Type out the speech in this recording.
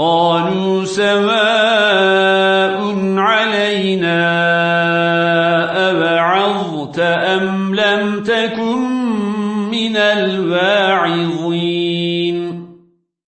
قالوا سواء علينا أبعظت أم لم تكن من الواعظين.